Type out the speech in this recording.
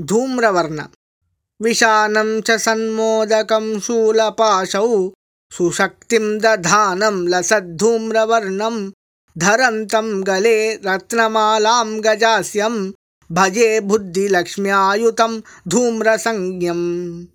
धूम्रवर्ण विषानं च सन्मोदकं शूलपाशौ सुशक्तिं दधानं लसद्धूम्रवर्णं धरन्तं गले रत्नमालां गजास्यं भजे बुद्धिलक्ष्म्यायुतं धूम्रसंज्ञम्।